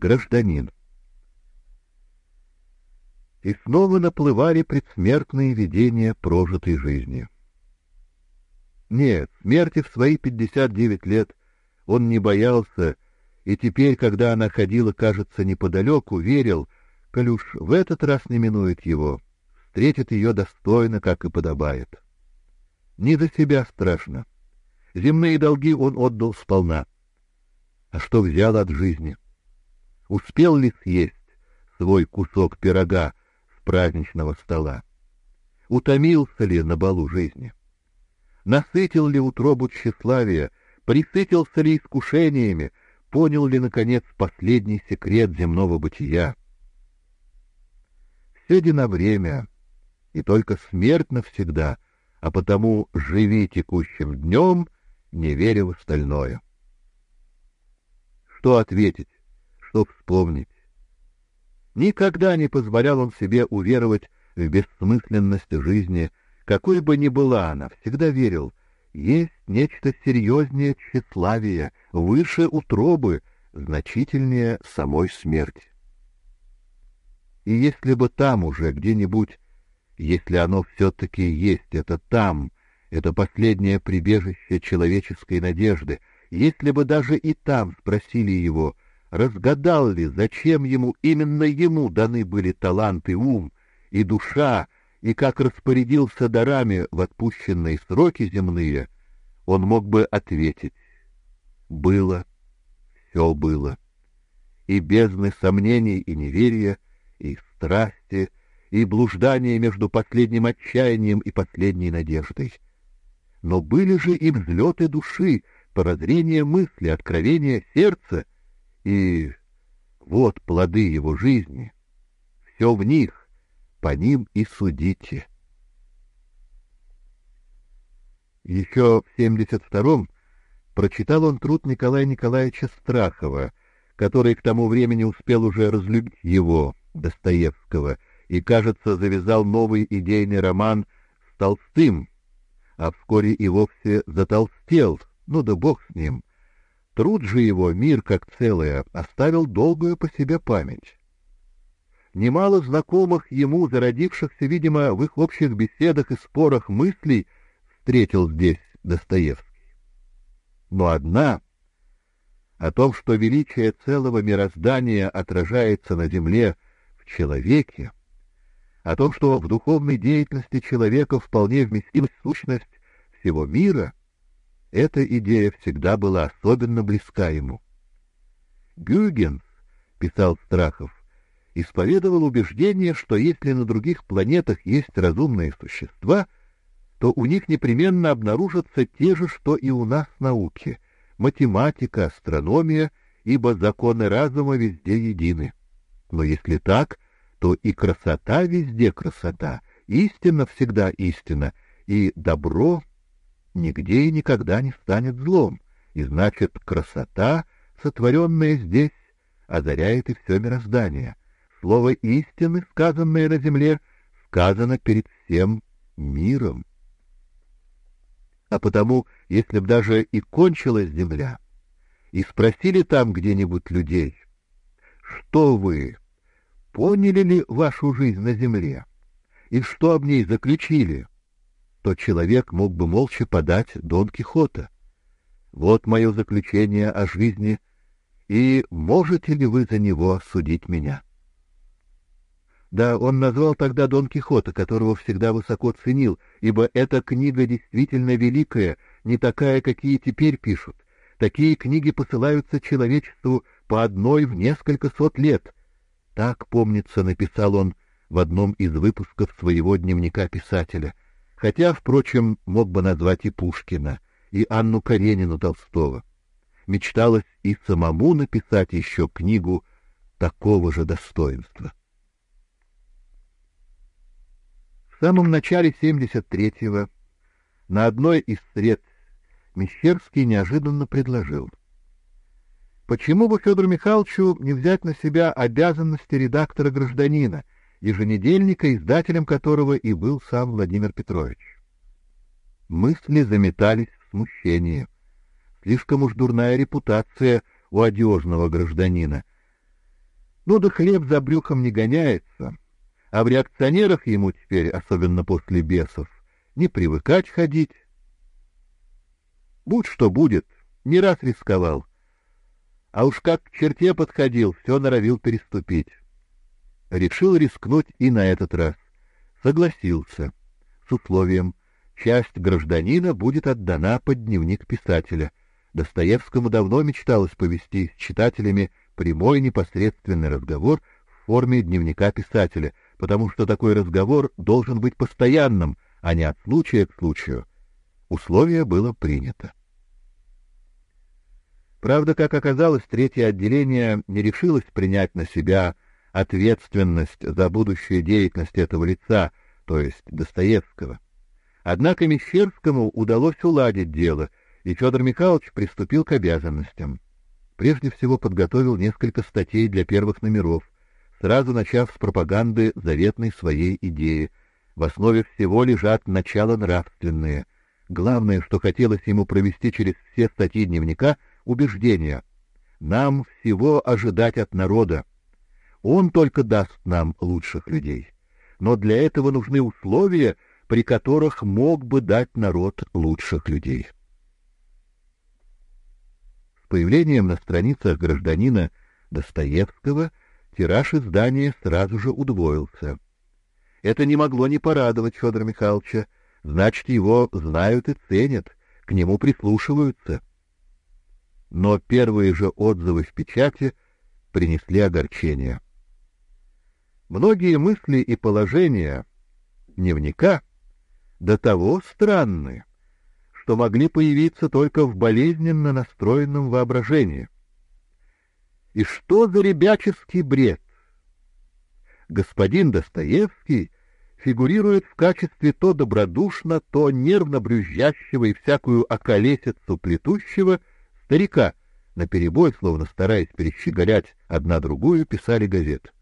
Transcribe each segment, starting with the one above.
гражданин. И снова наплывали предсмертные видения прожитой жизни. Нет, смерти в свои пятьдесят девять лет он не боялся, и теперь, когда она ходила, кажется, неподалеку, верил, коль в этот раз не минует его, встретит ее достойно, как и подобает. Не за себя страшно. Земные долги он отдал сполна. А что взял от жизни? Успел ли съесть свой кусок пирога с праздничного стола? Утомился ли на балу жизни? Насытил ли утробу тщеславия, присытился ли искушениями, понял ли, наконец, последний секрет земного бытия? Все на и только смерть навсегда, а потому живи текущим днем, не веря в остальное. Что ответить, что вспомнить? Никогда не позволял он себе уверовать в бессмысленность жизни, какой бы ни была она, всегда верил, есть нечто серьезнее тщеславия, выше утробы, значительнее самой смерти. И если бы там уже где-нибудь, если оно все-таки есть, это там, это последнее прибежище человеческой надежды, если бы даже и там спросили его, разгадал ли, зачем ему, именно ему даны были таланты, ум и душа, и как распорядился дарами в отпущенные сроки земные, он мог бы ответить «Было, все было». И бездны сомнений и неверия — и страсти, и блуждания между последним отчаянием и последней надеждой. Но были же и взлеты души, прозрение мысли, откровение сердца, и вот плоды его жизни. Все в них, по ним и судите. Еще в 72-м прочитал он труд Николая Николаевича Страхова, который к тому времени успел уже разлюбить его, Достоевского и, кажется, завязал новый идейный роман с Толстым, а вскоре и вовсе затолстел, ну да бог с ним. Труд же его, мир как целое, оставил долгую по себе память. Немало знакомых ему, зародившихся, видимо, в их общих беседах и спорах мыслей, встретил здесь Достоевский. Но одна о том, что величие целого мироздания отражается на земле человеке, о том, что в духовной деятельности человека вполне вместилась сущность всего мира, эта идея всегда была особенно близка ему. Гюгенс, писал Страхов, исповедовал убеждение, что если на других планетах есть разумные существа, то у них непременно обнаружатся те же, что и у нас науки — математика, астрономия, ибо законы разума везде едины. Но если так, то и красота везде красота, истина всегда истина, и добро нигде и никогда не станет злом, и значит, красота, сотворенная здесь, озаряет и все мироздание. Слово истины, сказанное на земле, сказано перед всем миром. А потому, если б даже и кончилась земля, и спросили там где-нибудь людей, что вы, поняли ли вашу жизнь на земле и что об ней заключили, то человек мог бы молча подать Дон Кихота. Вот мое заключение о жизни, и можете ли вы за него судить меня? Да, он назвал тогда Дон Кихота, которого всегда высоко ценил, ибо эта книга действительно великая, не такая, какие теперь пишут. Такие книги посылаются человечеству по одной в несколько сот лет. Так, помнится, написал он в одном из выпусков своего дневника писателя, хотя, впрочем, мог бы назвать и Пушкина, и Анну Каренину Толстого. Мечталось и самому написать еще книгу такого же достоинства. В самом начале 73-го на одной из сред Мещерский неожиданно предложил — Почему бы Федору Михайловичу не взять на себя обязанности редактора-гражданина, еженедельника, издателем которого и был сам Владимир Петрович? Мысли заметались в смущении. Слишком уж дурная репутация у одежного гражданина. Ну да хлеб за брюхом не гоняется, а в реакционерах ему теперь, особенно после бесов, не привыкать ходить. Будь что будет, не раз рисковал. А уж как к черте подходил, все норовил переступить. Решил рискнуть и на этот раз. Согласился. С условием, часть гражданина будет отдана под дневник писателя. Достоевскому давно мечталось повести с читателями прямой непосредственный разговор в форме дневника писателя, потому что такой разговор должен быть постоянным, а не от случая к случаю. Условие было принято. Правда, как оказалось, третье отделение не решилось принять на себя ответственность за будущую деятельность этого лица, то есть Достоевского. Однако Мещерскому удалось уладить дело, и Федор Михайлович приступил к обязанностям. Прежде всего подготовил несколько статей для первых номеров, сразу начав с пропаганды заветной своей идеи. В основе всего лежат начала нравственные. Главное, что хотелось ему провести через все статьи дневника — убеждение. Нам всего ожидать от народа. Он только даст нам лучших людей. Но для этого нужны условия, при которых мог бы дать народ лучших людей. С появлением на страницах гражданина Достоевского тираж издания сразу же удвоился. Это не могло не порадовать Федора Михайловича, значит, его знают и ценят, к нему прислушиваются но первые же отзывы в печати принесли огорчение. Многие мысли и положения дневника до того странны, что могли появиться только в болезненно настроенном воображении. И что за ребяческий бред? Господин Достоевский фигурирует в качестве то добродушно, то нервно брюзжащего и всякую околесицу плетущего Старика, наперебой, словно стараясь перещеголять одна другую, писали газет.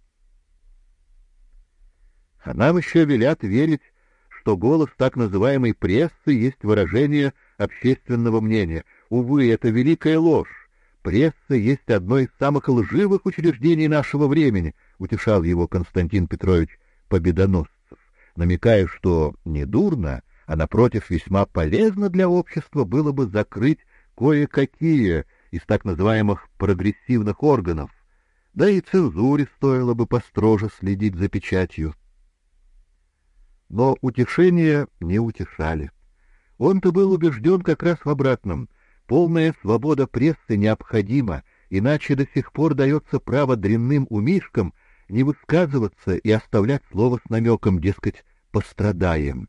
А нам еще велят верить, что голос так называемой прессы есть выражение общественного мнения. Увы, это великая ложь. Пресса есть одно из самых лживых учреждений нашего времени, утешал его Константин Петрович Победоносцев, намекая, что не дурно, а напротив весьма полезно для общества было бы закрыть кое-какие из так называемых прогрессивных органов, да и цензуре стоило бы построже следить за печатью. Но утешения не утешали. Он-то был убежден как раз в обратном. Полная свобода прессы необходима, иначе до сих пор дается право дрянным умишкам не высказываться и оставлять слово с намеком, дескать, «пострадаем».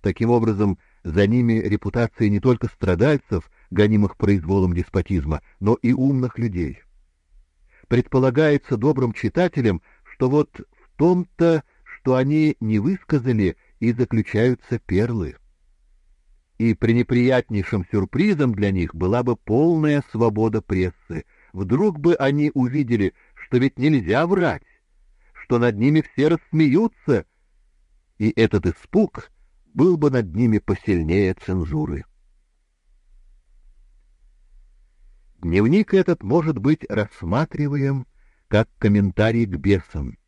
Таким образом, за ними репутация не только страдальцев, гонимых произволом деспотизма, но и умных людей. Предполагается добрым читателям, что вот в том-то, что они не высказали, и заключаются перлы. И пренеприятнейшим сюрпризом для них была бы полная свобода прессы. Вдруг бы они увидели, что ведь нельзя врать, что над ними все рассмеются, и этот испуг был бы над ними посильнее цензуры. Дневник этот может быть рассматриваем как комментарий к бесам.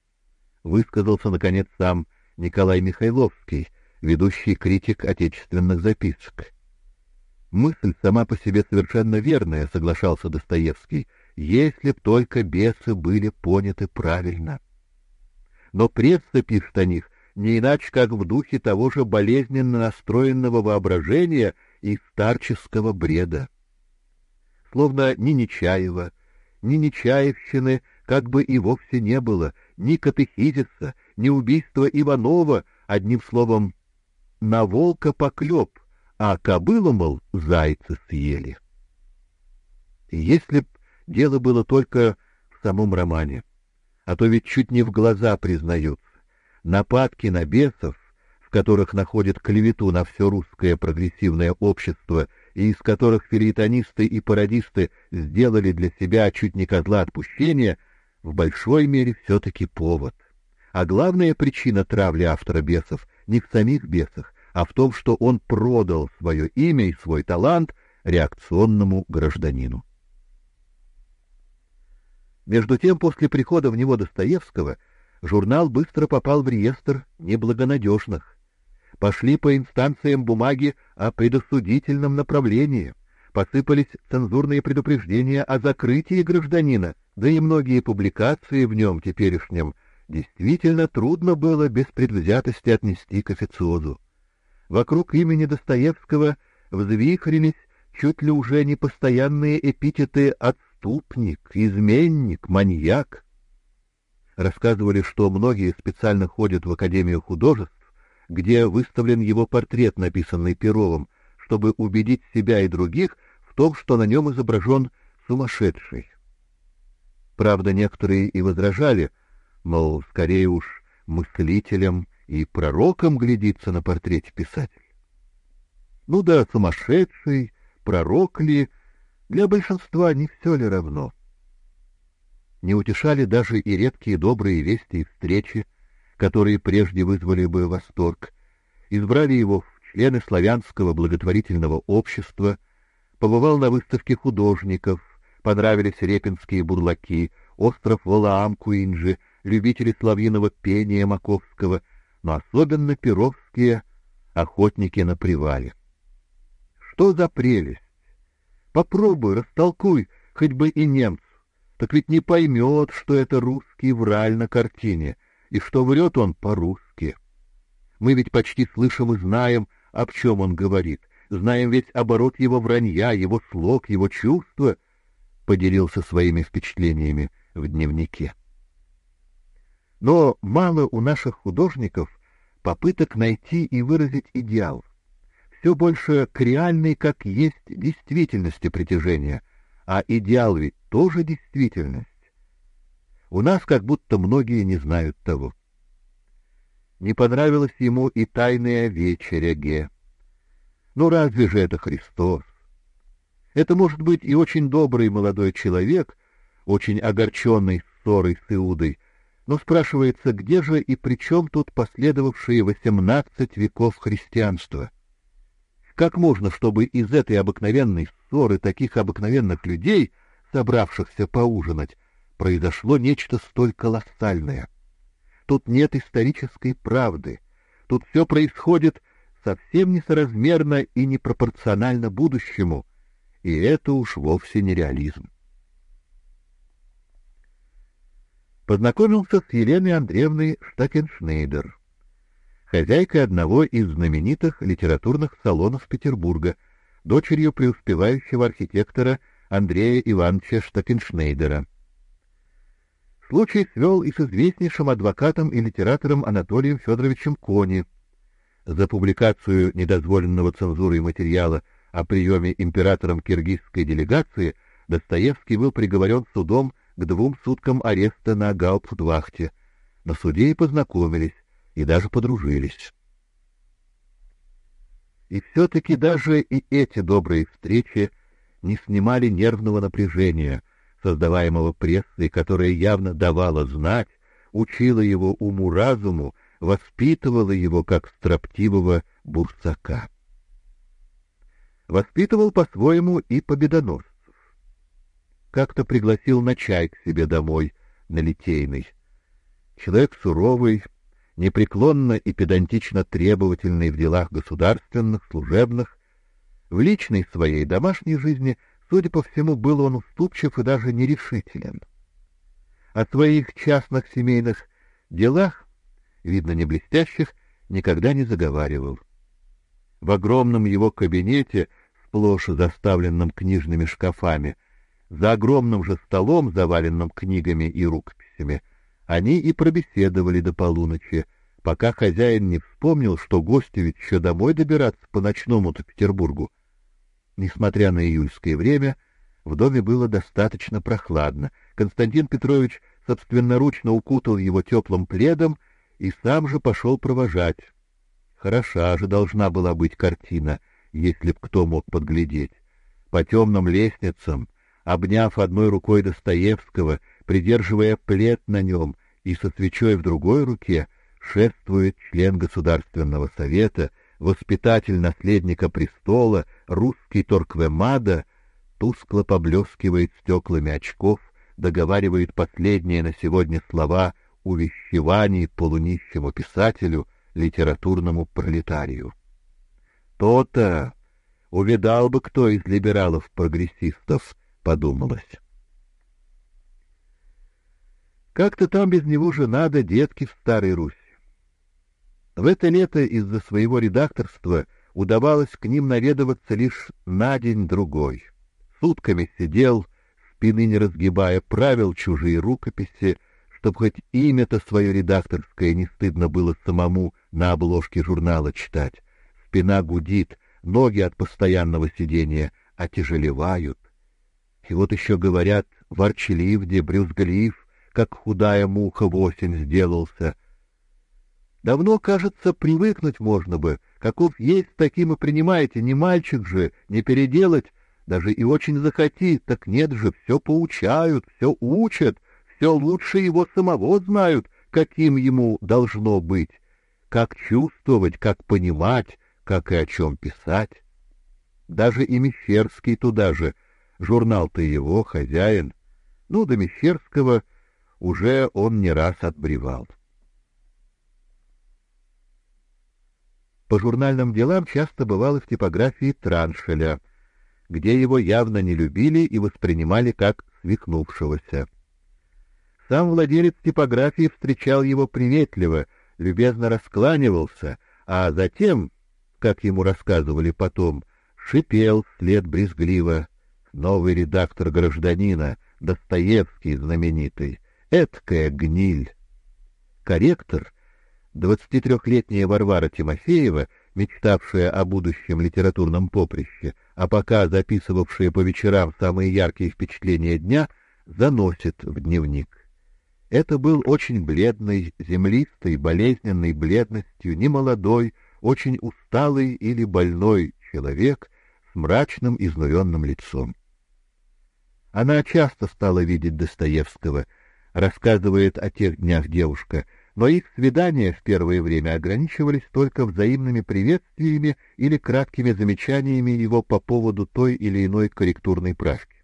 Высказался наконец сам Николай Михайловский, ведущий критик отечественных записок. Мысль сама по себе совершенно верная, соглашался Достоевский, если б только бесы были поняты правильно. Но пресса пишет о них не иначе, как в духе того же болезненно настроенного воображения и старческого бреда словно ни Нечаева, ни Нечаевщины как бы и вовсе не было, ни катехизиса, ни убийства Иванова, одним словом, на волка поклеп, а кобылу, мол, зайцы съели. И если б дело было только в самом романе, а то ведь чуть не в глаза признаются, нападки на бесов, в которых находят клевету на все русское прогрессивное общество и из которых филитонисты и пародисты сделали для себя чуть не козла отпущения, в большой мере все-таки повод. А главная причина травли автора бесов не в самих бесах, а в том, что он продал свое имя и свой талант реакционному гражданину. Между тем, после прихода в него Достоевского, журнал быстро попал в реестр неблагонадежных. Пошли по инстанциям бумаги о предосудительном направлении, посыпались цензурные предупреждения о закрытии гражданина, да и многие публикации в нем теперешнем действительно трудно было без предвзятости отнести к официозу. Вокруг имени Достоевского взвихрились чуть ли уже не постоянные эпитеты «отступник», «изменник», «маньяк». Рассказывали, что многие специально ходят в Академию художеств, где выставлен его портрет, написанный Перовым, чтобы убедить себя и других том, что на нем изображен сумасшедший. Правда, некоторые и возражали, мол, скорее уж мыслителям и пророком глядится на портрете писатель. Ну да, сумасшедший, пророк ли, для большинства не все ли равно. Не утешали даже и редкие добрые вести и встречи, которые прежде вызвали бы восторг. Избрали его в члены славянского благотворительного общества, побывал на выставке художников, понравились репинские бурлаки, остров Валаам-Куинджи, любители славиного пения Маковского, но особенно перовские охотники на привале. Что за прелесть! Попробуй, растолкуй, хоть бы и немцу, так ведь не поймет, что это русский враль на картине, и что врет он по-русски. Мы ведь почти слышим и знаем, об чем он говорит, знаем ведь оборот его вранья, его слог, его чувства, — поделился своими впечатлениями в дневнике. Но мало у наших художников попыток найти и выразить идеал. Все больше к реальной, как есть, действительности притяжения, а идеал ведь тоже действительность. У нас как будто многие не знают того. Не понравилась ему и тайная вечеря Ге. Ну разве же это Христос? Это может быть и очень добрый молодой человек, очень огорченный ссорой с Иудой, но спрашивается, где же и при чем тут последовавшие восемнадцать веков христианства? Как можно, чтобы из этой обыкновенной ссоры таких обыкновенных людей, собравшихся поужинать, произошло нечто столь колоссальное? Тут нет исторической правды. Тут все происходит совсем несоразмерно и непропорционально будущему, и это уж вовсе не реализм. познакомился с Еленой Андреевной Штакеншнейдер, хозяйкой одного из знаменитых литературных салонов Петербурга, дочерью преуспевающего архитектора Андрея Ивановича Штакеншнейдера. Случай свел и с известнейшим адвокатом и литератором Анатолием Федоровичем Кони. За публикацию недозволенного цензурой материала о приеме императором киргизской делегации Достоевский был приговорен судом к двум суткам ареста на гауптвахте. На суде и познакомились, и даже подружились. И все-таки даже и эти добрые встречи не снимали нервного напряжения, создаваемого прессой, которая явно давала знать, учила его уму-разуму, воспитывала его как строптивого бурсака. Воспитывал по-своему и победоносца как-то пригласил на чай к себе домой, на Литейный. Человек суровый, непреклонно и педантично требовательный в делах государственных, служебных, в личной своей домашней жизни, судя по всему, был он уступчив и даже нерешителен. О своих частных семейных делах, видно, не блестящих, никогда не заговаривал. В огромном его кабинете, сплошь заставленном книжными шкафами, за огромным же столом, заваленным книгами и рукописями, они и пробеседовали до полуночи, пока хозяин не вспомнил, что гости ведь еще домой добираться по ночному-то Петербургу. Несмотря на июльское время, в доме было достаточно прохладно. Константин Петрович собственноручно укутал его теплым пледом и сам же пошел провожать. Хороша же должна была быть картина, если б кто мог подглядеть. По темным лестницам, обняв одной рукой Достоевского, придерживая плед на нем и со свечой в другой руке, шествует член Государственного совета, воспитатель наследника престола, русский Торквемада, тускло поблескивает стеклами очков, договаривает последние на сегодня слова увещеваний полунищему писателю, литературному пролетарию. То-то увидал бы кто из либералов-прогрессистов, подумалось. Как-то там без него жена да детки в Старой Руси. В это лето из-за своего редакторства удавалось к ним наведываться лишь на день-другой. Сутками сидел, спины не разгибая, правил чужие рукописи, чтобы хоть имя-то свое редакторское не стыдно было самому на обложке журнала читать. Спина гудит, ноги от постоянного сидения отяжелевают. И вот еще говорят, ворчлив, де брюзглив, как худая муха в осень сделался. Давно, кажется, привыкнуть можно бы, каков есть, таким и принимаете, не мальчик же, не переделать, даже и очень захоти, так нет же, все поучают, все учат, все лучше его самого знают, каким ему должно быть, как чувствовать, как понимать, как и о чем писать. Даже и Мещерский туда же, журнал-то его, хозяин. Ну, до Мещерского уже он не раз отбревал. По журнальным делам часто бывал и в типографии Траншеля, где его явно не любили и воспринимали как свихнувшегося. Сам владелец типографии встречал его приветливо, любезно раскланивался, а затем, как ему рассказывали потом, шипел вслед брезгливо. Новый редактор гражданина, Достоевский знаменитый, эткая гниль. Корректор, двадцатитрехлетняя Варвара Тимофеева, мечтавшая о будущем литературном поприще, а пока записывавшая по вечерам самые яркие впечатления дня, заносит в дневник. Это был очень бледный, землистый, болезненной бледностью, немолодой, очень усталый или больной человек с мрачным изнуренным лицом. Она часто стала видеть Достоевского, рассказывает о тех днях девушка, но их свидания в первое время ограничивались только взаимными приветствиями или краткими замечаниями его по поводу той или иной корректурной правки.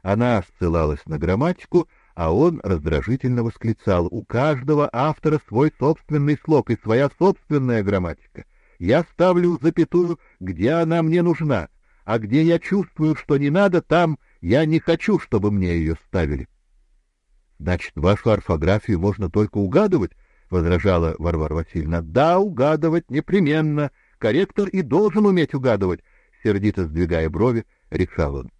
Она ссылалась на грамматику, а он раздражительно восклицал: "У каждого автора свой собственный слог и своя собственная грамматика. Я ставлю запятую, где она мне нужна, а где я чувствую, что не надо, там я не хочу, чтобы мне ее ставили". Значит, вашу орфографию можно только угадывать, возражала Варвара Васильевна. Да, угадывать непременно. Корректор и должен уметь угадывать, сердито сдвигая брови, решал он.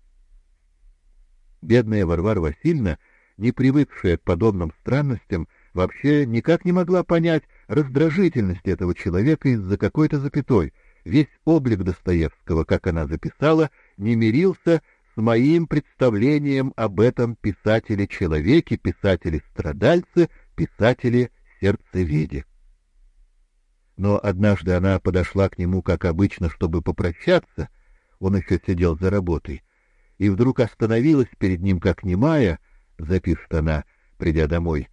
Бедная Варвара Васильевна, не привыкшая к подобным странностям, вообще никак не могла понять раздражительность этого человека из-за какой-то запятой. Весь облик Достоевского, как она записала, не мирился с моим представлением об этом писателе-человеке, писателе-страдальце, писателе сердцеведе. Но однажды она подошла к нему, как обычно, чтобы попрощаться, он еще сидел за работой, и вдруг остановилась перед ним, как немая, запишет она, придя домой,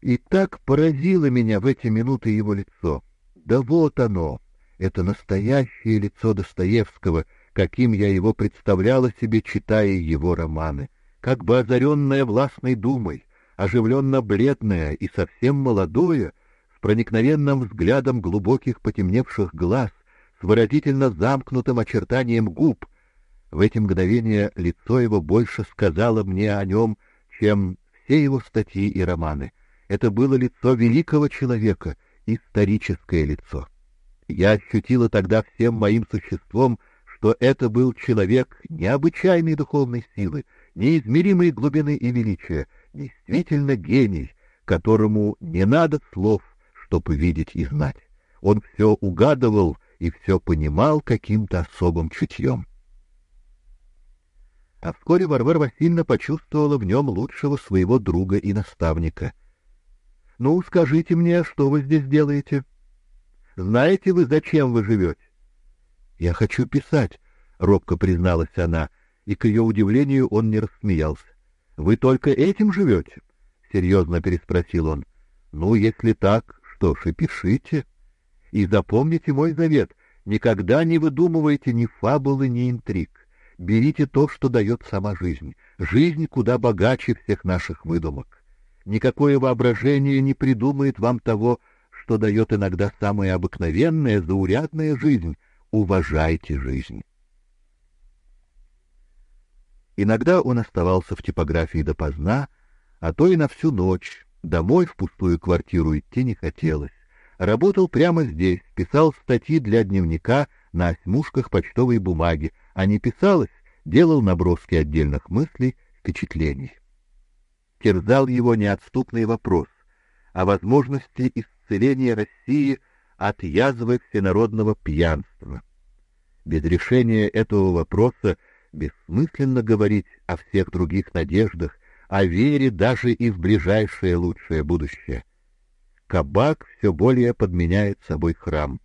и так поразило меня в эти минуты его лицо. Да вот оно, это настоящее лицо Достоевского, каким я его представляла себе, читая его романы, как бы озаренное властной думой, оживленно бледное и совсем молодое, с проникновенным взглядом глубоких потемневших глаз, с выразительно замкнутым очертанием губ. В эти мгновения лицо его больше сказало мне о нем, чем все его статьи и романы. Это было лицо великого человека, историческое лицо. Я ощутила тогда всем моим существом, что это был человек необычайной духовной силы, неизмеримой глубины и величия, действительно гений, которому не надо слов, чтобы видеть и знать. Он все угадывал и все понимал каким-то особым чутьем. А вскоре Варвара Васильевна почувствовала в нем лучшего своего друга и наставника. — Ну, скажите мне, что вы здесь делаете? Знаете вы, зачем вы живете? — Я хочу писать, — робко призналась она, и, к ее удивлению, он не рассмеялся. Вы только этим живете? — серьезно переспросил он. — Ну, если так, что ж, и пишите. И запомните мой завет — никогда не выдумывайте ни фабулы, ни интриг. Берите то, что дает сама жизнь. Жизнь куда богаче всех наших выдумок. Никакое воображение не придумает вам того, что дает иногда самая обыкновенная, заурядная жизнь. Уважайте жизнь. Иногда он оставался в типографии допоздна, а то и на всю ночь. Домой в пустую квартиру идти не хотелось. Работал прямо здесь, писал статьи для дневника на осьмушках почтовой бумаги, а не писалось, делал наброски отдельных мыслей, впечатлений. Терзал его неотступный вопрос о возможности исцеления России от язвы всенародного пьянства. Без решения этого вопроса бессмысленно говорить о всех других надеждах, о вере даже и в ближайшее лучшее будущее. Кабак все более подменяет собой храм.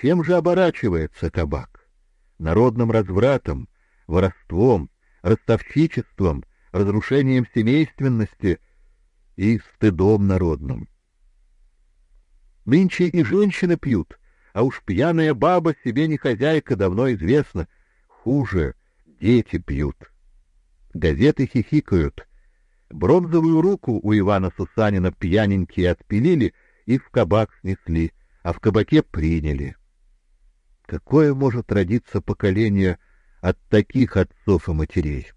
Чем же оборачивается кабак? Народным развратом, воровством, ростовщичеством, разрушением семейственности и стыдом народным. Нынче и женщины пьют, а уж пьяная баба себе не хозяйка, давно известно. Хуже, дети пьют. Газеты хихикают. Бронзовую руку у Ивана Сусанина пьяненькие отпилили и в кабак снесли, а в кабаке приняли. Какое может родиться поколение от таких отцов и матерей?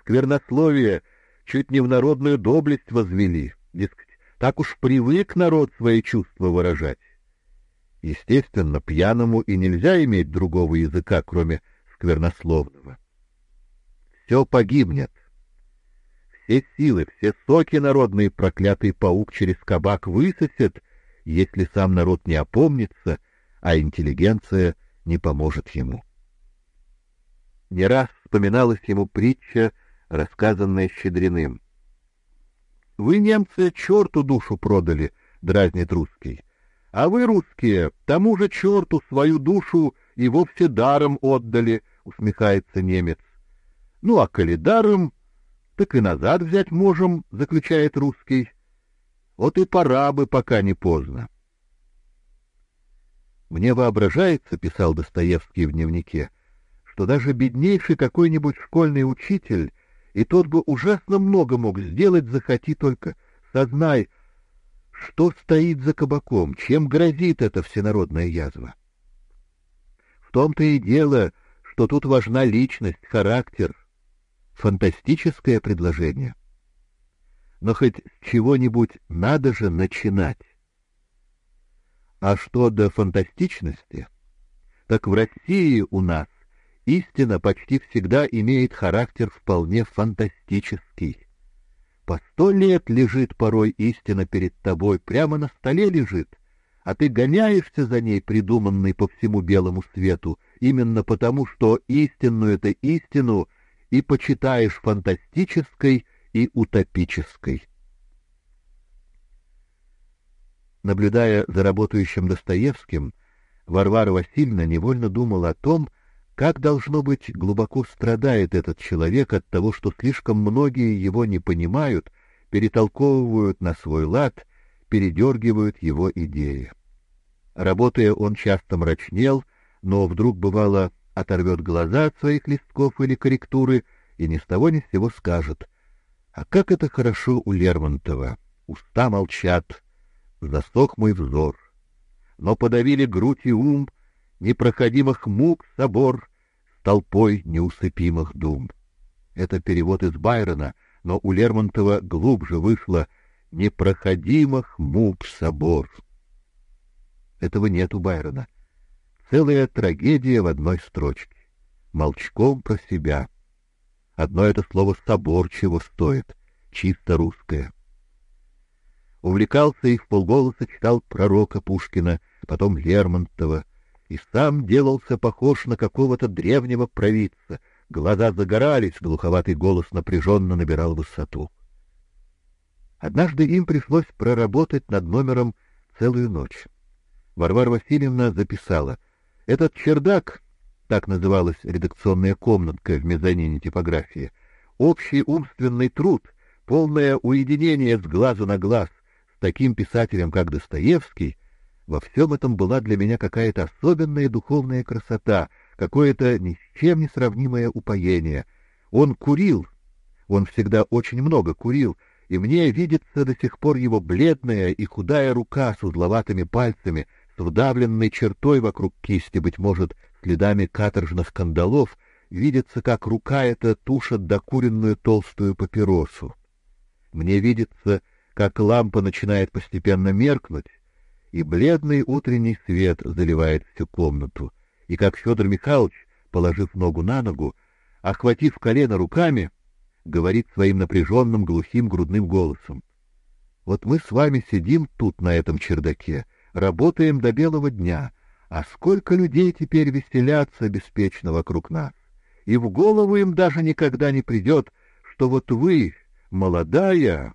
Сквернословие чуть не в народную доблесть возвели, дескать, так уж привык народ свои чувства выражать. Естественно, пьяному и нельзя иметь другого языка, кроме сквернословного. Все погибнет. Все силы, все соки народные проклятый паук через кабак высосет, если сам народ не опомнится, а интеллигенция не поможет ему. Не раз вспоминалась ему притча, рассказанная Щедриным. «Вы, немцы, черту душу продали», — дразнит русский. «А вы, русские, тому же черту свою душу и вовсе даром отдали», — усмехается немец. «Ну, а коли даром, так и назад взять можем», — заключает русский. «Вот и пора бы, пока не поздно». «Мне воображается», — писал Достоевский в дневнике, — «что даже беднейший какой-нибудь школьный учитель, и тот бы ужасно много мог сделать, захоти только, сознай, что стоит за кабаком, чем грозит эта всенародная язва. В том-то и дело, что тут важна личность, характер, фантастическое предложение. Но хоть с чего-нибудь надо же начинать. А что до фантастичности, так в России у нас истина почти всегда имеет характер вполне фантастический. По сто лет лежит порой истина перед тобой, прямо на столе лежит, а ты гоняешься за ней, придуманной по всему белому свету, именно потому, что истинную это истину и почитаешь фантастической и утопической. Наблюдая за работающим Достоевским, Варвара Васильевна невольно думала о том, как должно быть глубоко страдает этот человек от того, что слишком многие его не понимают, перетолковывают на свой лад, передергивают его идеи. Работая, он часто мрачнел, но вдруг бывало оторвет глаза от своих листков или корректуры и ни с того ни с сего скажет: "А как это хорошо у Лермонтова! Уста молчат, засох мой взор. Но подавили грудь и ум непроходимых мук собор с толпой неусыпимых дум. Это перевод из Байрона, но у Лермонтова глубже вышло непроходимых мук собор. Этого нет у Байрона. Целая трагедия в одной строчке. Молчком про себя. Одно это слово собор чего стоит, чисто русское увлекался и в читал пророка Пушкина, потом Лермонтова, и сам делался похож на какого-то древнего провидца. Глаза загорались, глуховатый голос напряженно набирал высоту. Однажды им пришлось проработать над номером целую ночь. Варвара Васильевна записала: "Этот чердак, так называлась редакционная комнатка в мезонине типографии, общий умственный труд, полное уединение с глазу на глаз, таким писателем, как Достоевский, во всем этом была для меня какая-то особенная духовная красота, какое-то ни с чем не сравнимое упоение. Он курил, он всегда очень много курил, и мне видится до сих пор его бледная и худая рука с узловатыми пальцами, с вдавленной чертой вокруг кисти, быть может, следами каторжных кандалов, видится, как рука эта тушит докуренную толстую папиросу. Мне видится, как лампа начинает постепенно меркнуть, и бледный утренний свет заливает всю комнату, и как Федор Михайлович, положив ногу на ногу, охватив колено руками, говорит своим напряженным глухим грудным голосом. Вот мы с вами сидим тут на этом чердаке, работаем до белого дня, а сколько людей теперь веселятся беспечно вокруг нас. И в голову им даже никогда не придет, что вот вы, молодая,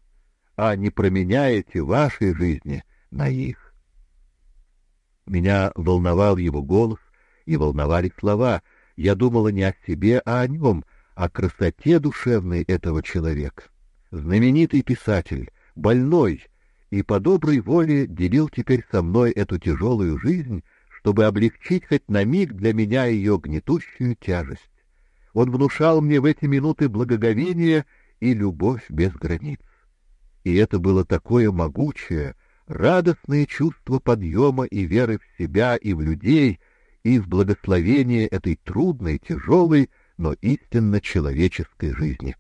а не променяете вашей жизни на их. Меня волновал его голос и волновали слова. Я думала не о себе, а о нем, о красоте душевной этого человека. Знаменитый писатель, больной, и по доброй воле делил теперь со мной эту тяжелую жизнь, чтобы облегчить хоть на миг для меня ее гнетущую тяжесть. Он внушал мне в эти минуты благоговение и любовь без границ. И это было такое могучее, радостное чувство подъема и веры в себя и в людей, и в благословение этой трудной, тяжелой, но истинно человеческой жизни.